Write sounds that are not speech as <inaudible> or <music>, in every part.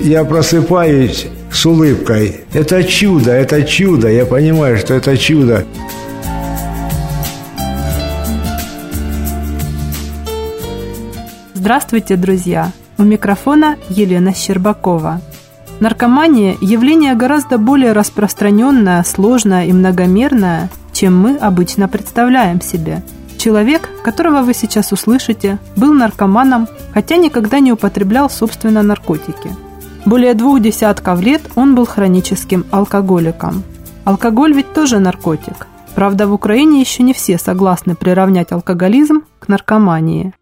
Я просыпаюсь с улыбкой. Это чудо, это чудо. Я понимаю, что это чудо. Здравствуйте, друзья! У микрофона Елена Щербакова. Наркомания – явление гораздо более распространенное, сложное и многомерное, чем мы обычно представляем себе. Человек, которого вы сейчас услышите, был наркоманом, хотя никогда не употреблял собственно наркотики. Более двух десятков лет он был хроническим алкоголиком. Алкоголь ведь тоже наркотик. Правда, в Украине еще не все согласны приравнять алкоголизм к наркомании.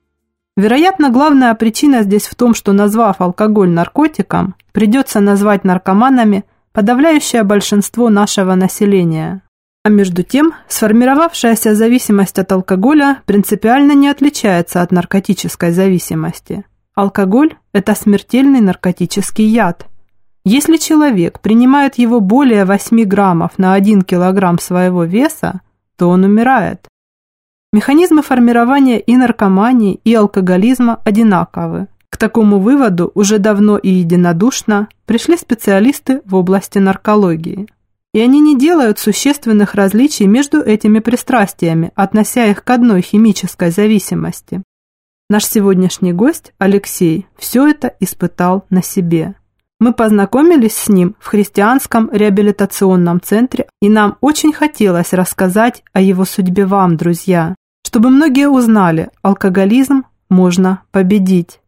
Вероятно, главная причина здесь в том, что назвав алкоголь наркотиком, придется назвать наркоманами подавляющее большинство нашего населения. А между тем, сформировавшаяся зависимость от алкоголя принципиально не отличается от наркотической зависимости. Алкоголь – это смертельный наркотический яд. Если человек принимает его более 8 граммов на 1 килограмм своего веса, то он умирает. Механизмы формирования и наркомании, и алкоголизма одинаковы. К такому выводу уже давно и единодушно пришли специалисты в области наркологии. И они не делают существенных различий между этими пристрастиями, относя их к одной химической зависимости. Наш сегодняшний гость, Алексей, все это испытал на себе. Мы познакомились с ним в христианском реабилитационном центре, и нам очень хотелось рассказать о его судьбе вам, друзья, чтобы многие узнали, алкоголизм можно победить.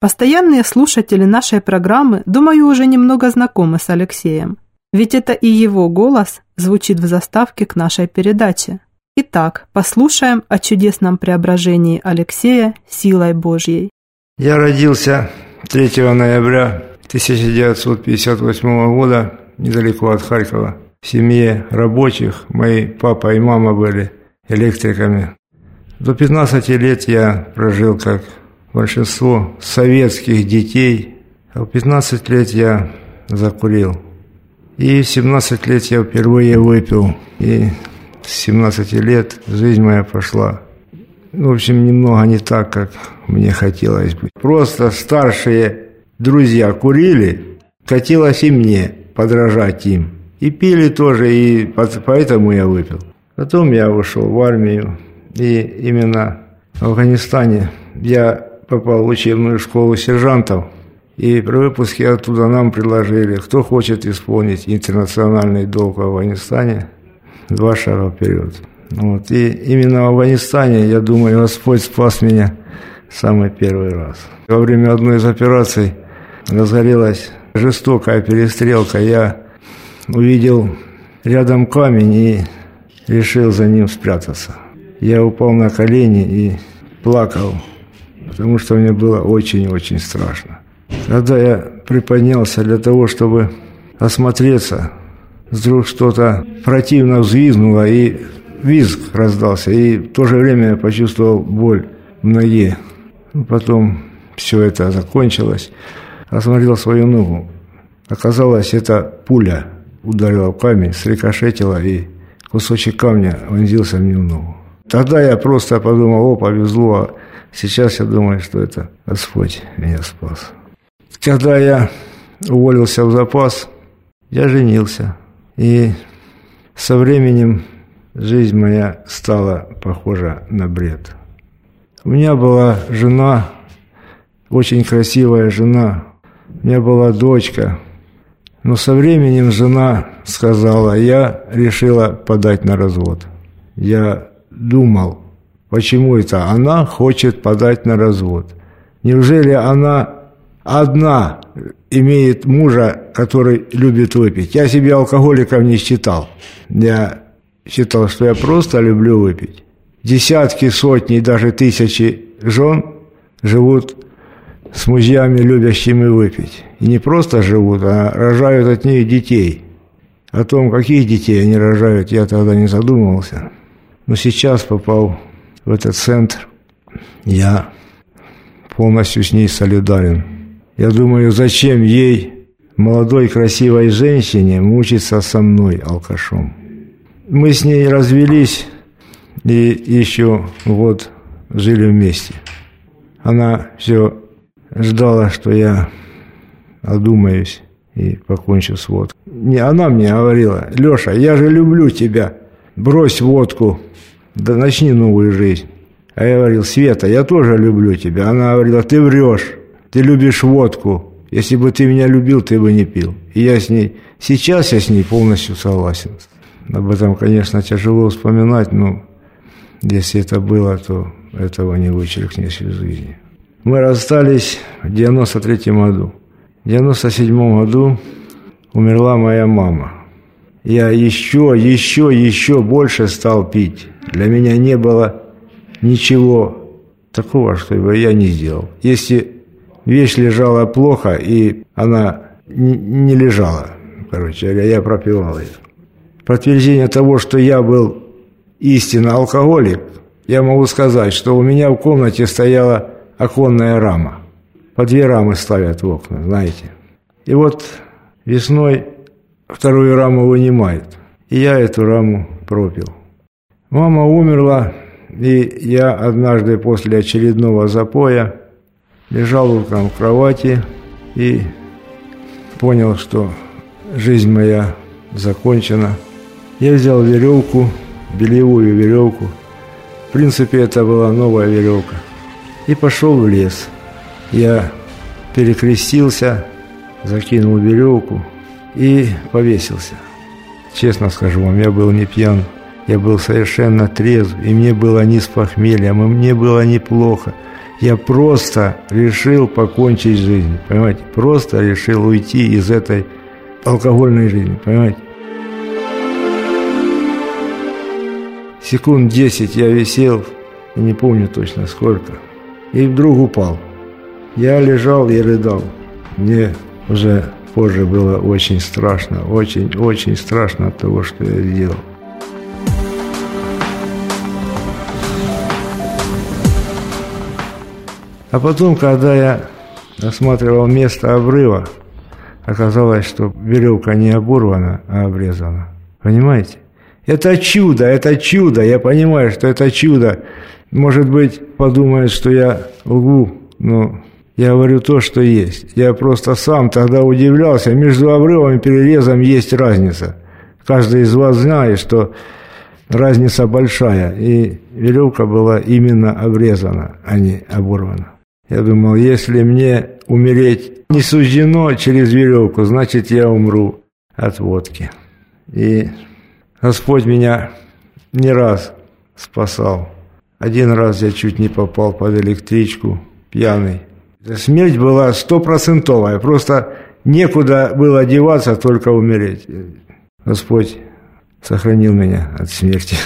Постоянные слушатели нашей программы, думаю, уже немного знакомы с Алексеем, ведь это и его голос звучит в заставке к нашей передаче. Итак, послушаем о чудесном преображении Алексея силой Божьей. Я родился 3 ноября 1958 года недалеко от Харькова. В семье рабочих мои папа и мама были электриками. До 15 лет я прожил как большинство советских детей. А в 15 лет я закурил. И в 17 лет я впервые выпил. И 17 лет жизнь моя пошла. В общем, немного не так, как мне хотелось бы. Просто старшие друзья курили, хотелось и мне подражать им. И пили тоже, и поэтому я выпил. Потом я ушел в армию, и именно в Афганистане я попал в учебную школу сержантов. И при выпуске оттуда нам предложили, кто хочет исполнить интернациональный долг в Афганистане, два шага вперед. Вот. И именно в Афганистане, я думаю, Господь спас меня самый первый раз. Во время одной из операций разгорелась жестокая перестрелка. Я увидел рядом камень и решил за ним спрятаться. Я упал на колени и плакал, потому что мне было очень-очень страшно. Когда я приподнялся для того, чтобы осмотреться, вдруг что-то противно взвизгнуло, и визг раздался, и в то же время я почувствовал боль в ноге. Потом все это закончилось осмотрел свою ногу. Оказалось, это пуля ударила в камень, срикошетила, и кусочек камня вонзился мне в ногу. Тогда я просто подумал, о, повезло, а сейчас я думаю, что это Господь меня спас. Когда я уволился в запас, я женился. И со временем жизнь моя стала похожа на бред. У меня была жена, очень красивая жена, у меня была дочка, Но со временем жена сказала, я решила подать на развод. Я думал, почему это она хочет подать на развод. Неужели она одна имеет мужа, который любит выпить? Я себя алкоголиком не считал. Я считал, что я просто люблю выпить. Десятки, сотни, даже тысячи жен живут с мужьями, любящими выпить. И не просто живут, а рожают от них детей. О том, каких детей они рожают, я тогда не задумывался. Но сейчас попал в этот центр, я полностью с ней солидарен. Я думаю, зачем ей, молодой красивой женщине, мучиться со мной, алкашом. Мы с ней развелись и еще год жили вместе. Она все ждала, что я одумаюсь и покончу с водкой. Не, она мне говорила, Леша, я же люблю тебя, брось водку, да начни новую жизнь. А я говорил, Света, я тоже люблю тебя. Она говорила, ты врешь, ты любишь водку. Если бы ты меня любил, ты бы не пил. И я с ней, сейчас я с ней полностью согласен. Об этом, конечно, тяжело вспоминать, но если это было, то этого не вычеркнешь из жизни. Мы расстались в 93 году. В 97 году умерла моя мама. Я еще, еще, еще больше стал пить. Для меня не было ничего такого, что я не сделал. Если вещь лежала плохо, и она не лежала, короче я пропивал ее. Подтверждение того, что я был истинно алкоголик, я могу сказать, что у меня в комнате стояла оконная рама. По две рамы ставят в окна, знаете. И вот весной вторую раму вынимают. И я эту раму пропил. Мама умерла, и я однажды после очередного запоя лежал утром в кровати и понял, что жизнь моя закончена. Я взял веревку, бельевую веревку. В принципе, это была новая веревка и пошел в лес. Я перекрестился, закинул веревку и повесился. Честно скажу вам, я был не пьян, я был совершенно трезв, и мне было не с похмельем, и мне было неплохо. Я просто решил покончить жизнь, понимаете? Просто решил уйти из этой алкогольной жизни, понимаете? Секунд десять я висел, не помню точно сколько – и вдруг упал. Я лежал и рыдал. Мне уже позже было очень страшно, очень-очень страшно от того, что я сделал. А потом, когда я осматривал место обрыва, оказалось, что веревка не оборвана, а обрезана. Понимаете? Это чудо, это чудо, я понимаю, что это чудо. Может быть, подумает, что я лгу, но я говорю то, что есть. Я просто сам тогда удивлялся. Между обрывом и перерезом есть разница. Каждый из вас знает, что разница большая. И веревка была именно обрезана, а не оборвана. Я думал, если мне умереть не суждено через веревку, значит, я умру от водки. И Господь меня не раз спасал. Один раз я чуть не попал под электричку, пьяный. Смерть была стопроцентовая, просто некуда было деваться, только умереть. Господь сохранил меня от смерти.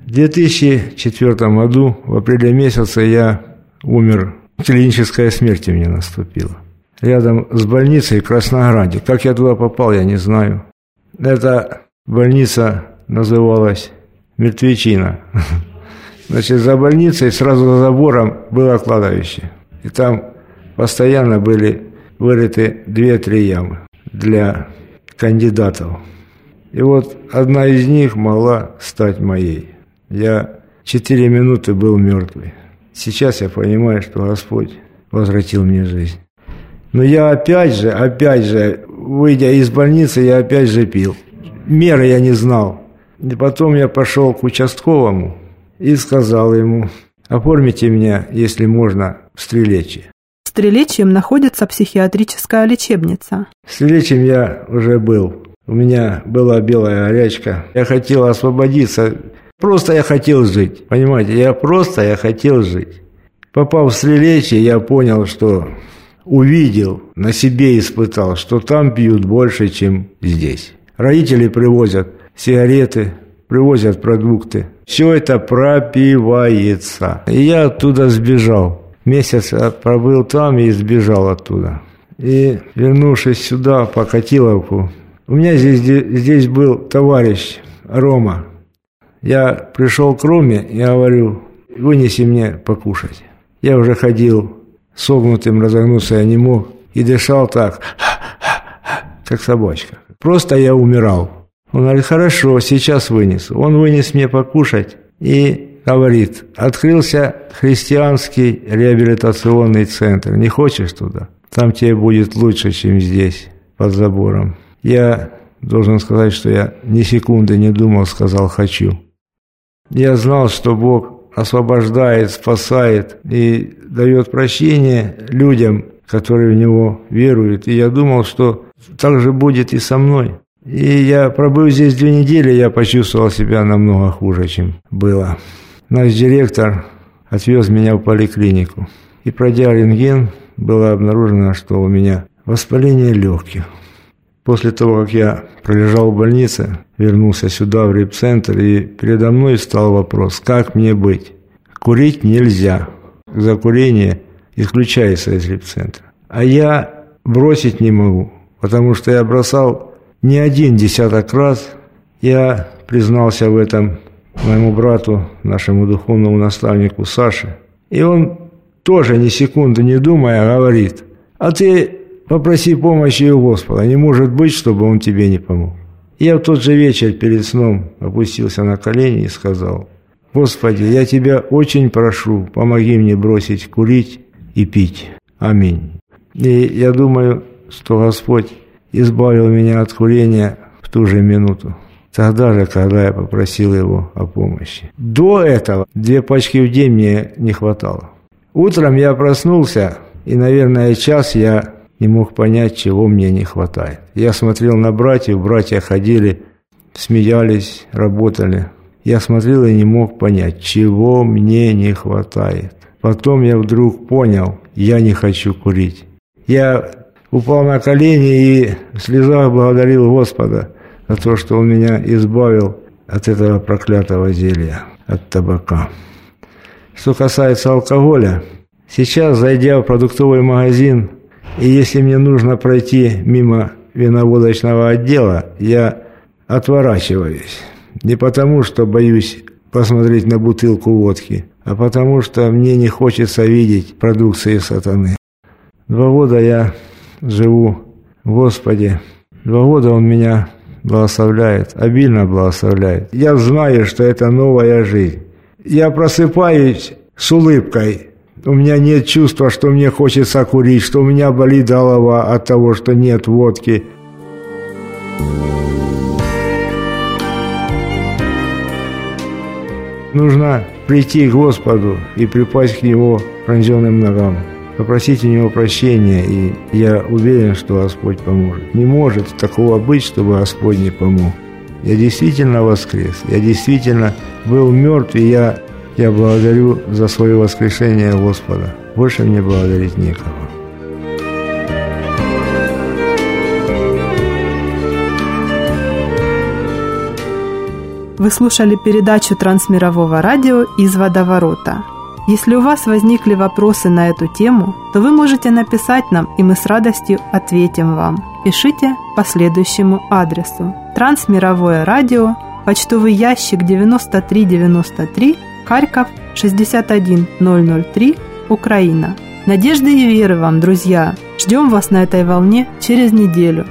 В 2004 году, в апреле месяце, я умер. Клиническая смерть у меня наступила. Рядом с больницей в Краснограде. Как я туда попал, я не знаю. Эта больница называлась Мертвечина. <laughs> Значит, за больницей сразу за забором было кладовище. И там постоянно были вырыты две-три ямы для кандидатов. И вот одна из них могла стать моей. Я четыре минуты был мертвый. Сейчас я понимаю, что Господь возвратил мне жизнь. Но я опять же, опять же, выйдя из больницы, я опять же пил. Меры я не знал. И потом я пошел к участковому, и сказал ему, оформите меня, если можно, в стрелечи. Стрелечьем находится психиатрическая лечебница. В Стрелечьем я уже был. У меня была белая горячка. Я хотел освободиться. Просто я хотел жить. Понимаете, я просто я хотел жить. Попав в Стрелечье, я понял, что увидел, на себе испытал, что там пьют больше, чем здесь. Родители привозят сигареты, привозят продукты. Все это пропивается. И я оттуда сбежал. Месяц пробыл там и сбежал оттуда. И, вернувшись сюда, по Катиловку, у меня здесь, здесь был товарищ Рома. Я пришел к Роме и говорю, вынеси мне покушать. Я уже ходил согнутым, разогнуться я не мог, и дышал так, как собачка. Просто я умирал. Он говорит, хорошо, сейчас вынесу. Он вынес мне покушать и говорит, открылся христианский реабилитационный центр. Не хочешь туда? Там тебе будет лучше, чем здесь, под забором. Я должен сказать, что я ни секунды не думал, сказал «хочу». Я знал, что Бог освобождает, спасает и дает прощение людям, которые в Него веруют. И я думал, что так же будет и со мной. И я пробыл здесь две недели, я почувствовал себя намного хуже, чем было. Наш директор отвез меня в поликлинику. И пройдя рентген, было обнаружено, что у меня воспаление легких. После того, как я пролежал в больнице, вернулся сюда, в репцентр, и передо мной стал вопрос, как мне быть? Курить нельзя. За курение исключается из репцентра. А я бросить не могу, потому что я бросал не один десяток раз я признался в этом моему брату, нашему духовному наставнику Саше. И он тоже ни секунды не думая говорит, а ты попроси помощи у Господа, не может быть, чтобы Он тебе не помог. Я в тот же вечер перед сном опустился на колени и сказал, Господи, я Тебя очень прошу, помоги мне бросить курить и пить. Аминь. И я думаю, что Господь избавил меня от курения в ту же минуту. Тогда же, когда я попросил его о помощи. До этого две пачки в день мне не хватало. Утром я проснулся, и, наверное, час я не мог понять, чего мне не хватает. Я смотрел на братьев, братья ходили, смеялись, работали. Я смотрел и не мог понять, чего мне не хватает. Потом я вдруг понял, я не хочу курить. Я упал на колени и в слезах благодарил Господа за то, что Он меня избавил от этого проклятого зелья, от табака. Что касается алкоголя, сейчас, зайдя в продуктовый магазин, и если мне нужно пройти мимо виноводочного отдела, я отворачиваюсь. Не потому, что боюсь посмотреть на бутылку водки, а потому, что мне не хочется видеть продукции сатаны. Два года я живу в Господе. Два года Он меня благословляет, обильно благословляет. Я знаю, что это новая жизнь. Я просыпаюсь с улыбкой. У меня нет чувства, что мне хочется курить, что у меня болит голова от того, что нет водки. Нужно прийти к Господу и припасть к Его пронзенным ногам попросить у него прощения, и я уверен, что Господь поможет. Не может такого быть, чтобы Господь не помог. Я действительно воскрес, я действительно был мертв, и я, я благодарю за свое воскрешение Господа. Больше мне благодарить некого. Вы слушали передачу Трансмирового радио «Из водоворота». Если у вас возникли вопросы на эту тему, то вы можете написать нам, и мы с радостью ответим вам. Пишите по следующему адресу. Трансмировое радио, почтовый ящик 9393, Харьков 61003, Украина. Надежды и веры вам, друзья! Ждем вас на этой волне через неделю.